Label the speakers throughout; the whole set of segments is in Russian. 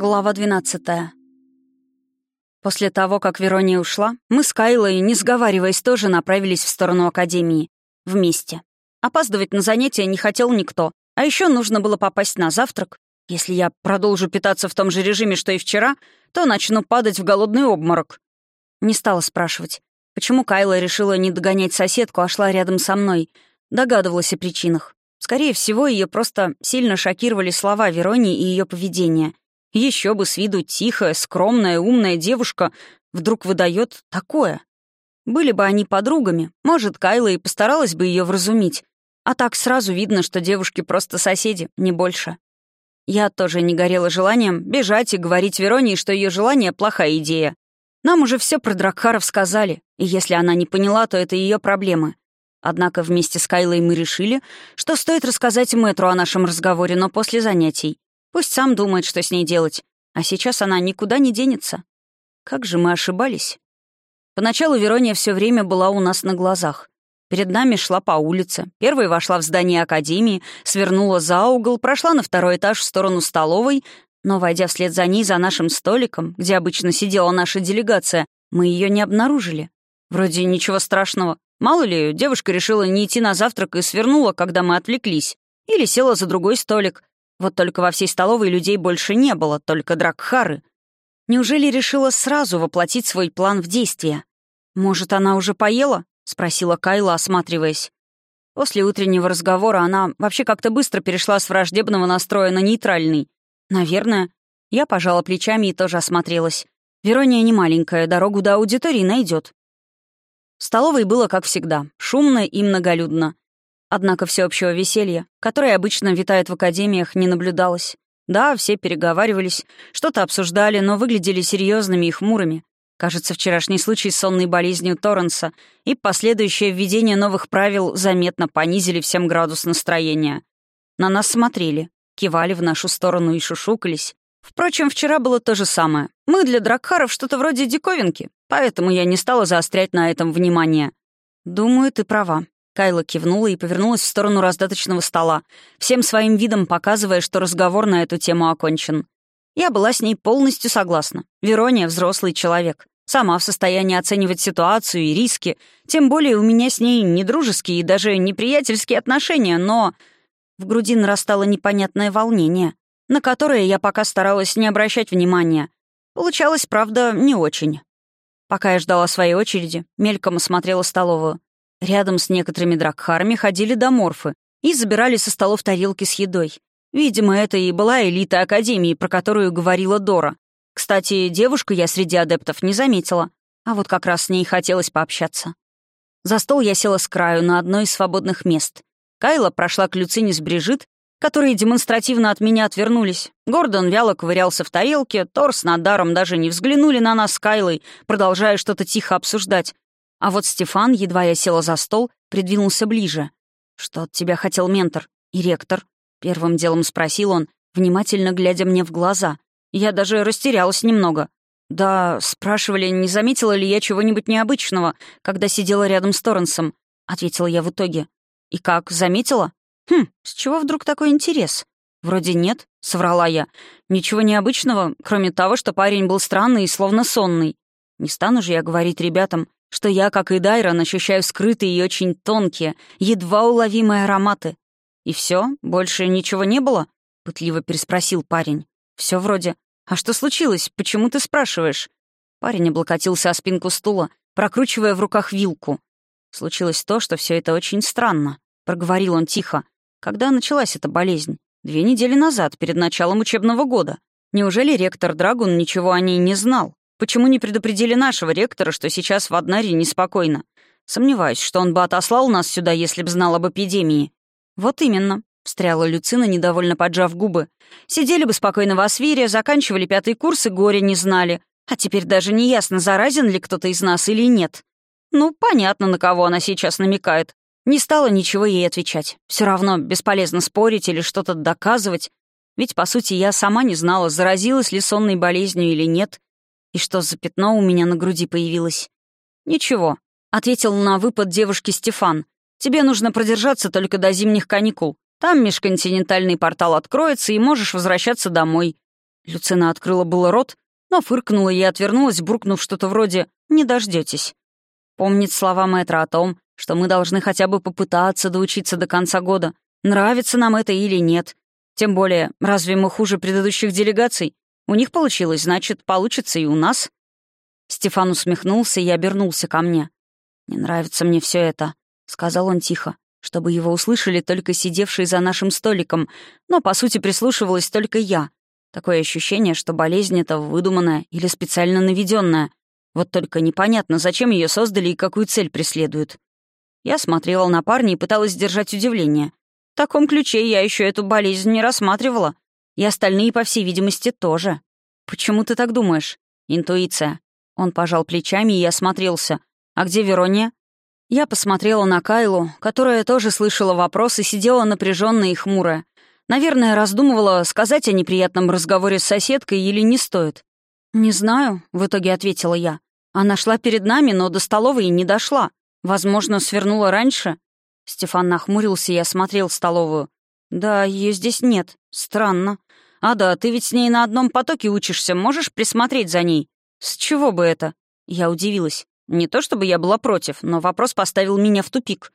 Speaker 1: Глава 12 После того, как Верония ушла, мы с Кайлой, не сговариваясь, тоже направились в сторону Академии. Вместе. Опаздывать на занятия не хотел никто. А еще нужно было попасть на завтрак. Если я продолжу питаться в том же режиме, что и вчера, то начну падать в голодный обморок. Не стала спрашивать, почему Кайла решила не догонять соседку, а шла рядом со мной. Догадывалась о причинах. Скорее всего, ее просто сильно шокировали слова Веронии и ее поведение. Еще бы с виду тихая, скромная, умная девушка вдруг выдает такое. Были бы они подругами, может, Кайла и постаралась бы ее вразумить. А так сразу видно, что девушки просто соседи, не больше. Я тоже не горела желанием бежать и говорить Веронии, что ее желание — плохая идея. Нам уже все про Дракхаров сказали, и если она не поняла, то это ее проблемы. Однако вместе с Кайлой мы решили, что стоит рассказать Мэтру о нашем разговоре, но после занятий. Пусть сам думает, что с ней делать. А сейчас она никуда не денется. Как же мы ошибались. Поначалу Верония все время была у нас на глазах. Перед нами шла по улице. Первой вошла в здание академии, свернула за угол, прошла на второй этаж в сторону столовой, но, войдя вслед за ней за нашим столиком, где обычно сидела наша делегация, мы ее не обнаружили. Вроде ничего страшного. Мало ли, девушка решила не идти на завтрак и свернула, когда мы отвлеклись. Или села за другой столик. Вот только во всей столовой людей больше не было, только Дракхары. Неужели решила сразу воплотить свой план в действие? «Может, она уже поела?» — спросила Кайла, осматриваясь. После утреннего разговора она вообще как-то быстро перешла с враждебного настроя на нейтральный. «Наверное». Я пожала плечами и тоже осмотрелась. Верония не маленькая, дорогу до аудитории найдет. В столовой было, как всегда, шумно и многолюдно. Однако всеобщего веселья, которое обычно витает в академиях, не наблюдалось. Да, все переговаривались, что-то обсуждали, но выглядели серьезными и хмурыми. Кажется, вчерашний случай с сонной болезнью Торренса и последующее введение новых правил заметно понизили всем градус настроения. На нас смотрели, кивали в нашу сторону и шушукались. Впрочем, вчера было то же самое. Мы для Дракхаров что-то вроде диковинки, поэтому я не стала заострять на этом внимание. «Думаю, ты права». Кайла кивнула и повернулась в сторону раздаточного стола, всем своим видом показывая, что разговор на эту тему окончен. Я была с ней полностью согласна. Верония — взрослый человек. Сама в состоянии оценивать ситуацию и риски. Тем более у меня с ней не дружеские и даже неприятельские отношения, но... В груди нарастало непонятное волнение на которые я пока старалась не обращать внимания. Получалось, правда, не очень. Пока я ждала своей очереди, мельком осмотрела столовую. Рядом с некоторыми дракхарами ходили доморфы и забирали со столов тарелки с едой. Видимо, это и была элита Академии, про которую говорила Дора. Кстати, девушку я среди адептов не заметила, а вот как раз с ней хотелось пообщаться. За стол я села с краю на одно из свободных мест. Кайла прошла к Люцине с Брижит которые демонстративно от меня отвернулись. Гордон вяло ковырялся в тарелке, Тор с Надаром даже не взглянули на нас с Кайлой, продолжая что-то тихо обсуждать. А вот Стефан, едва я села за стол, придвинулся ближе. «Что от тебя хотел ментор и ректор?» Первым делом спросил он, внимательно глядя мне в глаза. Я даже растерялась немного. «Да, спрашивали, не заметила ли я чего-нибудь необычного, когда сидела рядом с Торренсом», — ответила я в итоге. «И как, заметила?» «Хм, с чего вдруг такой интерес?» «Вроде нет», — соврала я. «Ничего необычного, кроме того, что парень был странный и словно сонный. Не стану же я говорить ребятам, что я, как и Дайрон, ощущаю скрытые и очень тонкие, едва уловимые ароматы. И все, больше ничего не было?» — пытливо переспросил парень. Все вроде. А что случилось? Почему ты спрашиваешь?» Парень облокотился о спинку стула, прокручивая в руках вилку. Случилось то, что все это очень странно. Проговорил он тихо. Когда началась эта болезнь? Две недели назад, перед началом учебного года. Неужели ректор Драгун ничего о ней не знал? Почему не предупредили нашего ректора, что сейчас в Аднаре неспокойно? Сомневаюсь, что он бы отослал нас сюда, если б знал об эпидемии. Вот именно, — встряла Люцина, недовольно поджав губы. «Сидели бы спокойно в Асфире, заканчивали пятый курс и горе не знали. А теперь даже не ясно, заразен ли кто-то из нас или нет. Ну, понятно, на кого она сейчас намекает. Не стала ничего ей отвечать. Все равно бесполезно спорить или что-то доказывать. Ведь, по сути, я сама не знала, заразилась ли сонной болезнью или нет, и что за пятно у меня на груди появилось. «Ничего», — ответил на выпад девушки Стефан. «Тебе нужно продержаться только до зимних каникул. Там межконтинентальный портал откроется, и можешь возвращаться домой». Люцина открыла было рот, но фыркнула и отвернулась, буркнув что-то вроде «не дождетесь. Помнит слова мэтра о том, что мы должны хотя бы попытаться доучиться до конца года, нравится нам это или нет. Тем более, разве мы хуже предыдущих делегаций? У них получилось, значит, получится и у нас. Стефан усмехнулся и обернулся ко мне. «Не нравится мне все это», — сказал он тихо, чтобы его услышали только сидевшие за нашим столиком, но, по сути, прислушивалась только я. Такое ощущение, что болезнь эта выдуманная или специально наведенная. Вот только непонятно, зачем ее создали и какую цель преследуют. Я смотрела на парня и пыталась сдержать удивление. В таком ключе я еще эту болезнь не рассматривала. И остальные, по всей видимости, тоже. «Почему ты так думаешь?» «Интуиция». Он пожал плечами и осмотрелся. «А где Верония?» Я посмотрела на Кайлу, которая тоже слышала вопрос и сидела напряженная и хмурая. Наверное, раздумывала, сказать о неприятном разговоре с соседкой или не стоит. «Не знаю», — в итоге ответила я. «Она шла перед нами, но до столовой не дошла. Возможно, свернула раньше?» Стефан нахмурился и осмотрел столовую. «Да, ее здесь нет. Странно. А да, ты ведь с ней на одном потоке учишься, можешь присмотреть за ней? С чего бы это?» Я удивилась. Не то чтобы я была против, но вопрос поставил меня в тупик.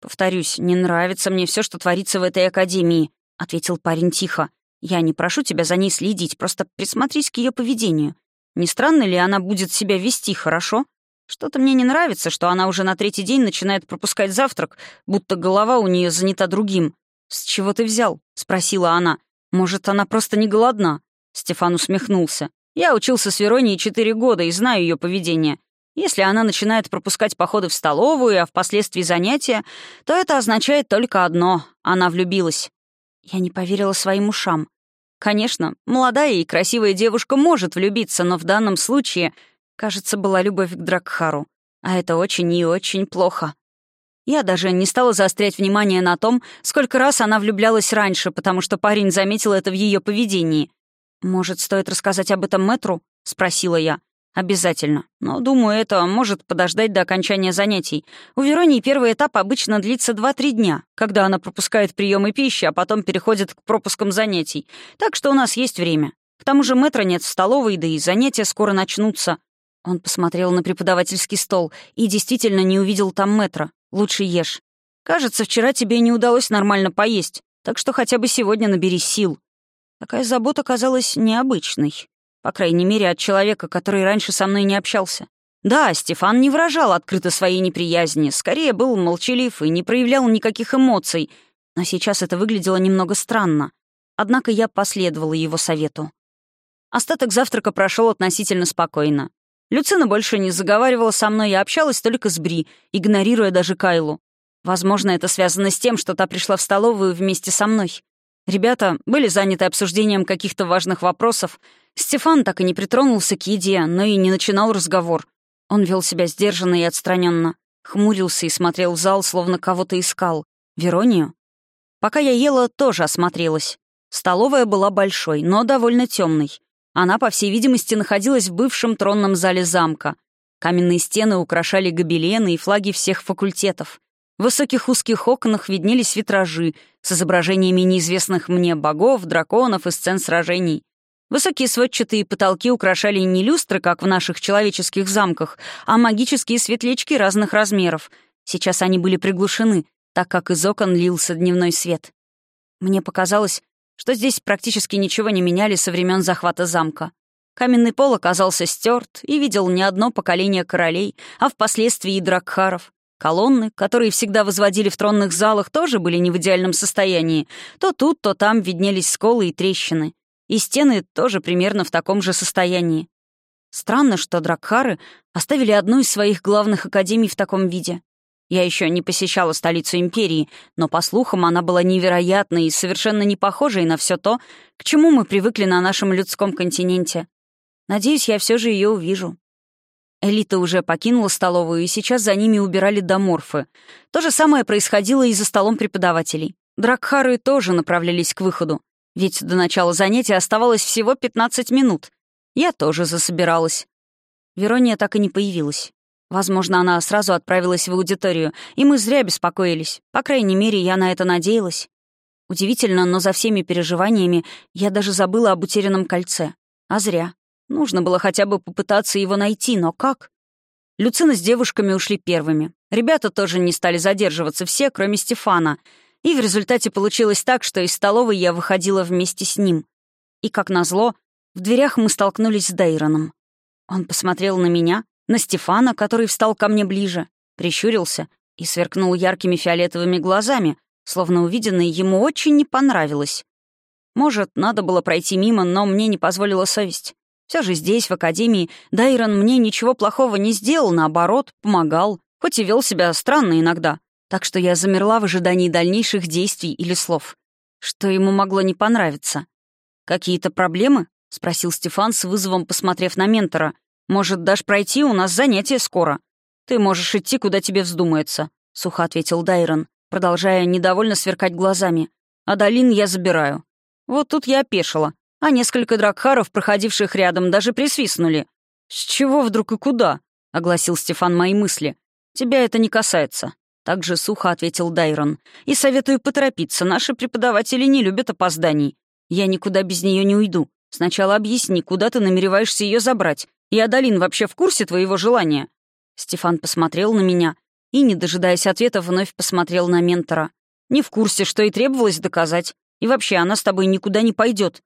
Speaker 1: «Повторюсь, не нравится мне все, что творится в этой академии», — ответил парень тихо. «Я не прошу тебя за ней следить, просто присмотрись к ее поведению. Не странно ли она будет себя вести, хорошо? Что-то мне не нравится, что она уже на третий день начинает пропускать завтрак, будто голова у нее занята другим. «С чего ты взял?» — спросила она. «Может, она просто не голодна?» Стефан усмехнулся. «Я учился с Веронией четыре года и знаю ее поведение. Если она начинает пропускать походы в столовую, а впоследствии занятия, то это означает только одно — она влюбилась». Я не поверила своим ушам. Конечно, молодая и красивая девушка может влюбиться, но в данном случае, кажется, была любовь к Дракхару. А это очень и очень плохо. Я даже не стала заострять внимание на том, сколько раз она влюблялась раньше, потому что парень заметил это в ее поведении. «Может, стоит рассказать об этом Мэтру?» — спросила я. «Обязательно. Но, думаю, это может подождать до окончания занятий. У Веронии первый этап обычно длится 2-3 дня, когда она пропускает приемы пищи, а потом переходит к пропускам занятий. Так что у нас есть время. К тому же Мэтра нет в столовой, да и занятия скоро начнутся». Он посмотрел на преподавательский стол и действительно не увидел там Мэтра. Лучше ешь. Кажется, вчера тебе не удалось нормально поесть, так что хотя бы сегодня набери сил». Такая забота казалась необычной. По крайней мере, от человека, который раньше со мной не общался. Да, Стефан не выражал открыто своей неприязни, скорее был молчалив и не проявлял никаких эмоций, но сейчас это выглядело немного странно. Однако я последовала его совету. Остаток завтрака прошел относительно спокойно. Люцина больше не заговаривала со мной и общалась только с Бри, игнорируя даже Кайлу. Возможно, это связано с тем, что та пришла в столовую вместе со мной. Ребята были заняты обсуждением каких-то важных вопросов. Стефан так и не притронулся к еде, но и не начинал разговор. Он вел себя сдержанно и отстраненно, хмурился и смотрел в зал, словно кого-то искал. Веронию? Пока я ела, тоже осмотрелась. Столовая была большой, но довольно темной. Она, по всей видимости, находилась в бывшем тронном зале замка. Каменные стены украшали гобелены и флаги всех факультетов. В высоких узких окнах виднелись витражи с изображениями неизвестных мне богов, драконов и сцен сражений. Высокие сводчатые потолки украшали не люстры, как в наших человеческих замках, а магические светлячки разных размеров. Сейчас они были приглушены, так как из окон лился дневной свет. Мне показалось, что здесь практически ничего не меняли со времен захвата замка. Каменный пол оказался стерт и видел не одно поколение королей, а впоследствии и дракхаров. Колонны, которые всегда возводили в тронных залах, тоже были не в идеальном состоянии. То тут, то там виднелись сколы и трещины. И стены тоже примерно в таком же состоянии. Странно, что дракхары оставили одну из своих главных академий в таком виде. Я еще не посещала столицу империи, но, по слухам, она была невероятной и совершенно не похожей на все то, к чему мы привыкли на нашем людском континенте. Надеюсь, я все же ее увижу. Элита уже покинула столовую, и сейчас за ними убирали доморфы. То же самое происходило и за столом преподавателей. Дракхары тоже направлялись к выходу, ведь до начала занятия оставалось всего 15 минут. Я тоже засобиралась. Верония так и не появилась. Возможно, она сразу отправилась в аудиторию, и мы зря беспокоились. По крайней мере, я на это надеялась. Удивительно, но за всеми переживаниями я даже забыла об утерянном кольце. А зря. Нужно было хотя бы попытаться его найти, но как? Люцина с девушками ушли первыми. Ребята тоже не стали задерживаться, все, кроме Стефана. И в результате получилось так, что из столовой я выходила вместе с ним. И, как назло, в дверях мы столкнулись с Дейроном. Он посмотрел на меня, на Стефана, который встал ко мне ближе, прищурился и сверкнул яркими фиолетовыми глазами, словно увиденное ему очень не понравилось. Может, надо было пройти мимо, но мне не позволила совесть. Все же здесь, в академии, Дайрон мне ничего плохого не сделал, наоборот, помогал, хоть и вел себя странно иногда. Так что я замерла в ожидании дальнейших действий или слов. Что ему могло не понравиться? «Какие-то проблемы?» — спросил Стефан с вызовом, посмотрев на ментора. «Может, дашь пройти? У нас занятие скоро». «Ты можешь идти, куда тебе вздумается», — сухо ответил Дайрон продолжая недовольно сверкать глазами. «А долин я забираю». Вот тут я опешила, а несколько дракхаров, проходивших рядом, даже присвистнули. «С чего вдруг и куда?» — огласил Стефан мои мысли. «Тебя это не касается», — так же сухо ответил Дайрон. «И советую поторопиться, наши преподаватели не любят опозданий. Я никуда без нее не уйду. Сначала объясни, куда ты намереваешься ее забрать. И Адалин вообще в курсе твоего желания?» Стефан посмотрел на меня, и, не дожидаясь ответа, вновь посмотрел на ментора. «Не в курсе, что и требовалось доказать. И вообще, она с тобой никуда не пойдет.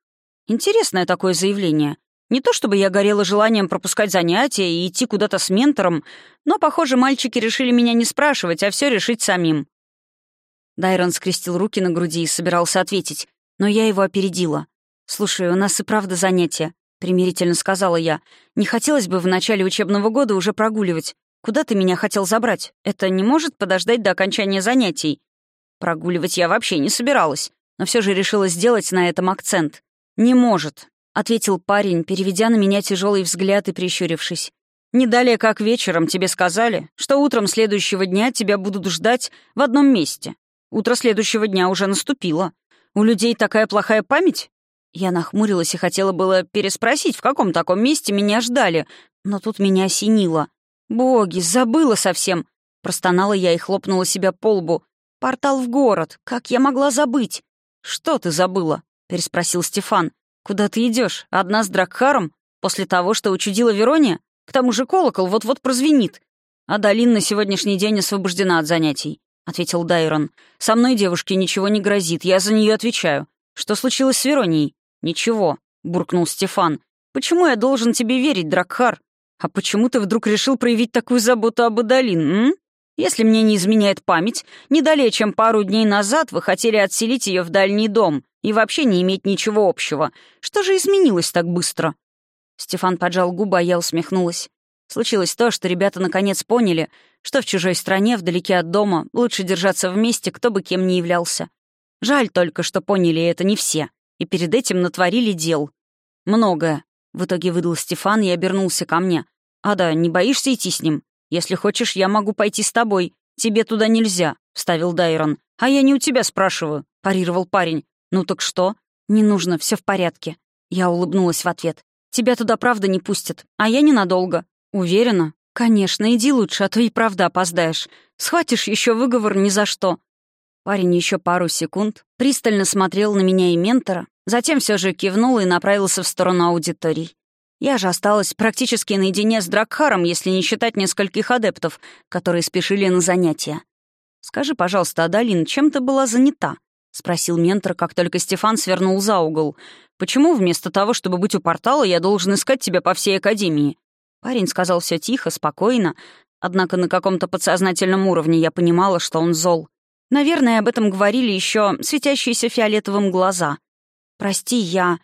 Speaker 1: Интересное такое заявление. Не то чтобы я горела желанием пропускать занятия и идти куда-то с ментором, но, похоже, мальчики решили меня не спрашивать, а все решить самим». Дайрон скрестил руки на груди и собирался ответить, но я его опередила. «Слушай, у нас и правда занятия», — примирительно сказала я. «Не хотелось бы в начале учебного года уже прогуливать. Куда ты меня хотел забрать? Это не может подождать до окончания занятий?» Прогуливать я вообще не собиралась, но все же решила сделать на этом акцент. «Не может», — ответил парень, переведя на меня тяжелый взгляд и прищурившись. «Не далее, как вечером тебе сказали, что утром следующего дня тебя будут ждать в одном месте. Утро следующего дня уже наступило. У людей такая плохая память?» Я нахмурилась и хотела было переспросить, в каком таком месте меня ждали, но тут меня осенило. «Боги, забыла совсем!» Простонала я и хлопнула себя по лбу. «Портал в город! Как я могла забыть?» «Что ты забыла?» — переспросил Стефан. «Куда ты идешь? Одна с Дракхаром? После того, что учудила Верония? К тому же колокол вот-вот прозвенит. А Долин на сегодняшний день освобождена от занятий», — ответил Дайрон. «Со мной девушке ничего не грозит, я за нее отвечаю. Что случилось с Веронией?» «Ничего», — буркнул Стефан. «Почему я должен тебе верить, Дракхар? «А почему ты вдруг решил проявить такую заботу об Адалин, м? Если мне не изменяет память, не чем пару дней назад вы хотели отселить ее в дальний дом и вообще не иметь ничего общего. Что же изменилось так быстро?» Стефан поджал губы, а я усмехнулась. Случилось то, что ребята наконец поняли, что в чужой стране, вдалеке от дома, лучше держаться вместе, кто бы кем ни являлся. Жаль только, что поняли это не все, и перед этим натворили дел. Многое. В итоге выдал Стефан и обернулся ко мне. «Ада, не боишься идти с ним? Если хочешь, я могу пойти с тобой. Тебе туда нельзя», — вставил Дайрон. «А я не у тебя спрашиваю», — парировал парень. «Ну так что?» «Не нужно, все в порядке». Я улыбнулась в ответ. «Тебя туда правда не пустят, а я ненадолго». «Уверена?» «Конечно, иди лучше, а то и правда опоздаешь. Схватишь еще выговор ни за что». Парень еще пару секунд пристально смотрел на меня и ментора, затем все же кивнул и направился в сторону аудиторий. Я же осталась практически наедине с Дракхаром, если не считать нескольких адептов, которые спешили на занятия. «Скажи, пожалуйста, Адалин, чем ты была занята?» — спросил ментор, как только Стефан свернул за угол. «Почему вместо того, чтобы быть у портала, я должен искать тебя по всей Академии?» Парень сказал все тихо, спокойно, однако на каком-то подсознательном уровне я понимала, что он зол. Наверное, об этом говорили еще светящиеся фиолетовым глаза. «Прости, я...»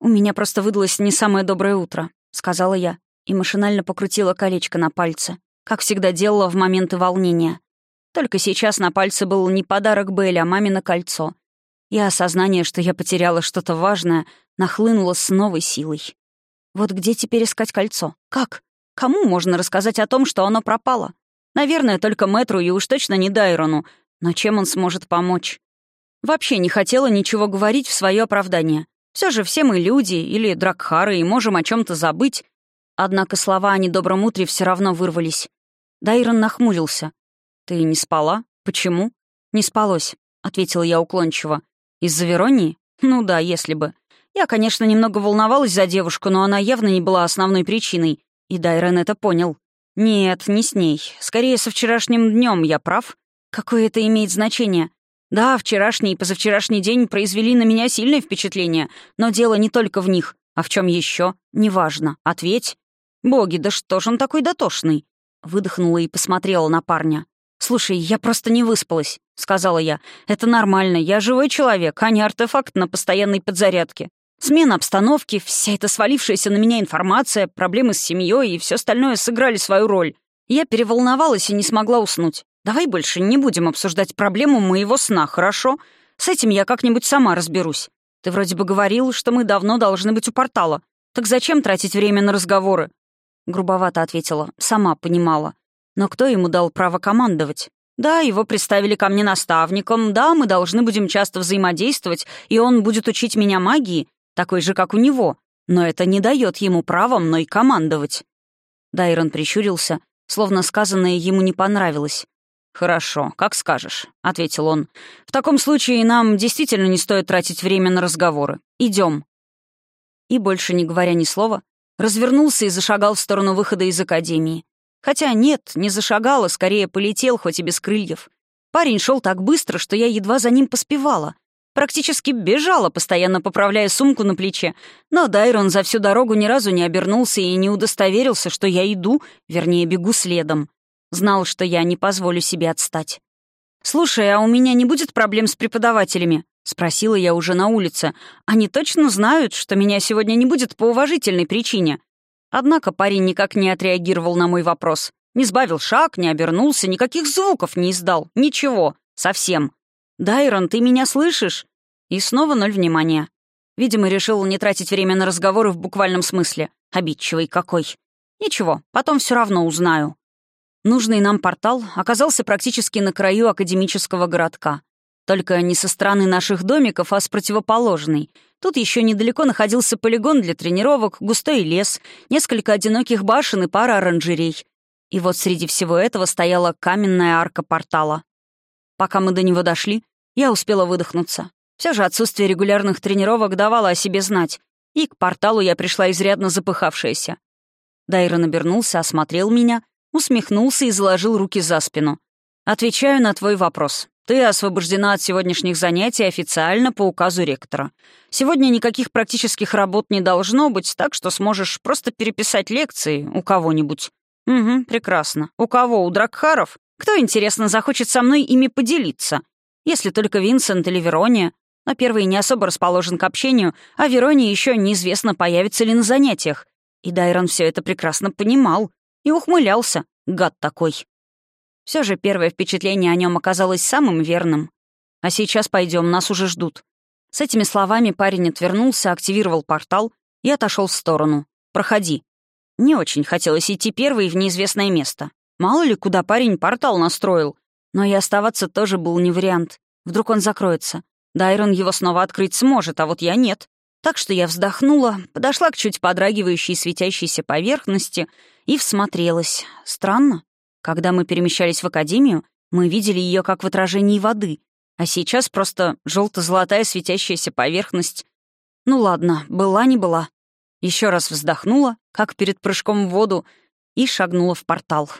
Speaker 1: «У меня просто выдалось не самое доброе утро», — сказала я, и машинально покрутила колечко на пальце, как всегда делала в моменты волнения. Только сейчас на пальце был не подарок Белли, а мамино кольцо. И осознание, что я потеряла что-то важное, нахлынуло с новой силой. Вот где теперь искать кольцо? Как? Кому можно рассказать о том, что оно пропало? Наверное, только Мэтру и уж точно не Дайрону. Но чем он сможет помочь? Вообще не хотела ничего говорить в свое оправдание. Все же все мы люди или дракхары и можем о чем то забыть. Однако слова о недобром утре все равно вырвались. Дайрон нахмурился. «Ты не спала? Почему?» «Не спалось», — ответила я уклончиво. Из-за Веронии? Ну да, если бы. Я, конечно, немного волновалась за девушку, но она явно не была основной причиной. И Дайрен это понял. Нет, не с ней. Скорее, со вчерашним днем я прав. Какое это имеет значение? Да, вчерашний и позавчерашний день произвели на меня сильное впечатление, но дело не только в них. А в чем еще? Неважно. Ответь. Боги, да что ж он такой дотошный? Выдохнула и посмотрела на парня. «Слушай, я просто не выспалась», — сказала я. «Это нормально, я живой человек, а не артефакт на постоянной подзарядке. Смена обстановки, вся эта свалившаяся на меня информация, проблемы с семьей и все остальное сыграли свою роль. Я переволновалась и не смогла уснуть. Давай больше не будем обсуждать проблему моего сна, хорошо? С этим я как-нибудь сама разберусь. Ты вроде бы говорил, что мы давно должны быть у портала. Так зачем тратить время на разговоры?» Грубовато ответила. Сама понимала. Но кто ему дал право командовать? Да, его представили ко мне наставником, да, мы должны будем часто взаимодействовать, и он будет учить меня магии, такой же, как у него, но это не дает ему права мной командовать. Дайрон прищурился, словно сказанное ему не понравилось. «Хорошо, как скажешь», — ответил он. «В таком случае нам действительно не стоит тратить время на разговоры. Идем. И, больше не говоря ни слова, развернулся и зашагал в сторону выхода из академии. Хотя нет, не зашагал, а скорее полетел, хоть и без крыльев. Парень шел так быстро, что я едва за ним поспевала. Практически бежала, постоянно поправляя сумку на плече. Но Дайрон за всю дорогу ни разу не обернулся и не удостоверился, что я иду, вернее, бегу следом. Знал, что я не позволю себе отстать. «Слушай, а у меня не будет проблем с преподавателями?» — спросила я уже на улице. «Они точно знают, что меня сегодня не будет по уважительной причине?» Однако парень никак не отреагировал на мой вопрос. Не сбавил шаг, не обернулся, никаких звуков не издал. Ничего. Совсем. «Дайрон, ты меня слышишь?» И снова ноль внимания. Видимо, решил не тратить время на разговоры в буквальном смысле. Обидчивый какой. Ничего, потом все равно узнаю. Нужный нам портал оказался практически на краю академического городка. Только не со стороны наших домиков, а с противоположной. Тут еще недалеко находился полигон для тренировок, густой лес, несколько одиноких башен и пара оранжерей. И вот среди всего этого стояла каменная арка портала. Пока мы до него дошли, я успела выдохнуться. Все же отсутствие регулярных тренировок давало о себе знать, и к порталу я пришла изрядно запыхавшаяся. Дайрон обернулся, осмотрел меня, усмехнулся и заложил руки за спину. «Отвечаю на твой вопрос. Ты освобождена от сегодняшних занятий официально по указу ректора. Сегодня никаких практических работ не должно быть, так что сможешь просто переписать лекции у кого-нибудь. Угу, прекрасно. У кого? У Дракхаров? Кто, интересно, захочет со мной ими поделиться? Если только Винсент или Верония. Но первый не особо расположен к общению, а Верония еще неизвестно, появится ли на занятиях. И Дайрон все это прекрасно понимал и ухмылялся, гад такой. Все же первое впечатление о нем оказалось самым верным. А сейчас пойдем, нас уже ждут. С этими словами парень отвернулся, активировал портал и отошел в сторону. «Проходи». Не очень хотелось идти первый в неизвестное место. Мало ли, куда парень портал настроил. Но и оставаться тоже был не вариант. Вдруг он закроется. Дайрон его снова открыть сможет, а вот я нет. Так что я вздохнула, подошла к чуть подрагивающей светящейся поверхности и всмотрелась. Странно. Когда мы перемещались в академию, мы видели ее как в отражении воды, а сейчас просто желто-золотая светящаяся поверхность. Ну ладно, была не была. Еще раз вздохнула, как перед прыжком в воду, и шагнула в портал.